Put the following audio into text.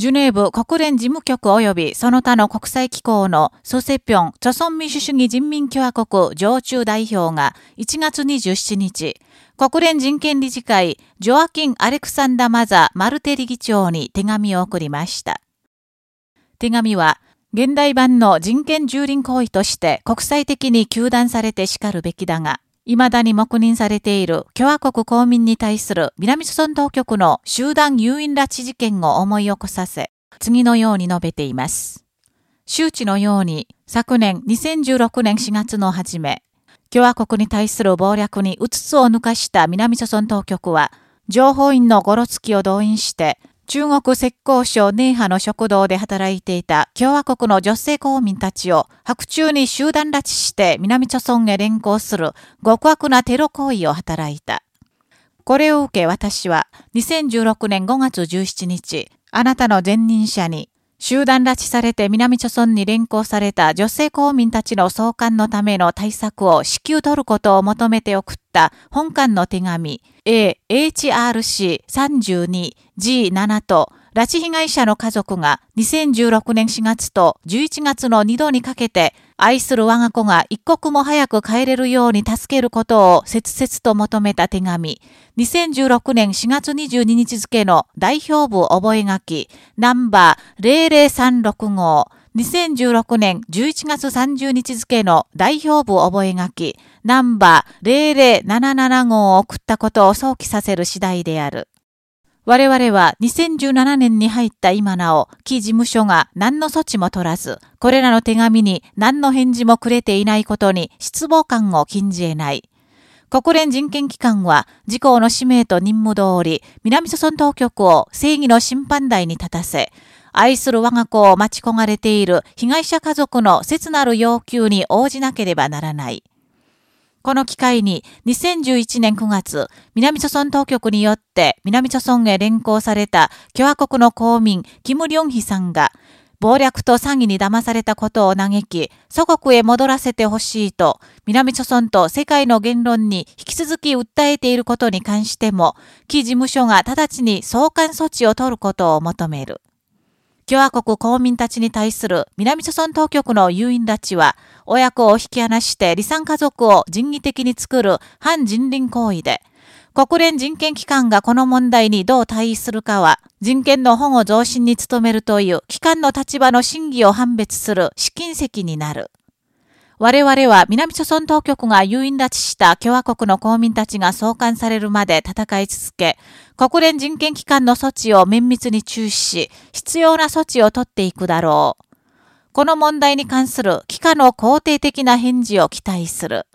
ジュネーブ国連事務局及びその他の国際機構のソセピョン、著村民主主義人民共和国常駐代表が1月27日、国連人権理事会ジョアキン・アレクサンダ・マザ・マルテリ議長に手紙を送りました。手紙は、現代版の人権蹂躙行為として国際的に糾弾されて叱るべきだが、未だに黙認されている共和国公民に対する南朝鮮当局の集団誘引拉致事件を思い起こさせ、次のように述べています。周知のように、昨年2016年4月の初め、共和国に対する暴略にうつつを抜かした南朝鮮当局は、情報員のゴロツキを動員して、中国浙江省寧波の食堂で働いていた共和国の女性公民たちを白昼に集団拉致して南朝村へ連行する極悪なテロ行為を働いた。これを受け私は2016年5月17日、あなたの前任者に集団拉致されて南諸村に連行された女性公民たちの送還のための対策を支給取ることを求めて送った本館の手紙。AHRC32G7 と拉致被害者の家族が2016年4月と11月の2度にかけて愛する我が子が一刻も早く帰れるように助けることを切々と求めた手紙、2016年4月22日付の代表部覚書ナンバー00365号、2016年11月30日付の代表部覚書ナンバー0077号を送ったことを想起させる次第である。我々は2017年に入った今なお、木事務所が何の措置も取らず、これらの手紙に何の返事もくれていないことに失望感を禁じ得ない。国連人権機関は、事項の使命と任務通り、南諸村当局を正義の審判台に立たせ、愛する我が子を待ち焦がれている被害者家族の切なる要求に応じなければならない。この機会に2011年9月、南朝村当局によって南朝村へ連行された共和国の公民、キム・リョンヒさんが、暴略と詐欺に騙されたことを嘆き、祖国へ戻らせてほしいと、南朝村と世界の言論に引き続き訴えていることに関しても、木事務所が直ちに送還措置を取ることを求める。共和国公民たちに対する南朝村当局の誘引立ちは、親子を引き離して離散家族を人為的に作る反人倫行為で、国連人権機関がこの問題にどう対応するかは、人権の保護増進に努めるという機関の立場の真偽を判別する試金石になる。我々は南朝村当局が誘引拉致した共和国の公民たちが送還されるまで戦い続け、国連人権機関の措置を綿密に注視し、必要な措置を取っていくだろう。この問題に関する機関の肯定的な返事を期待する。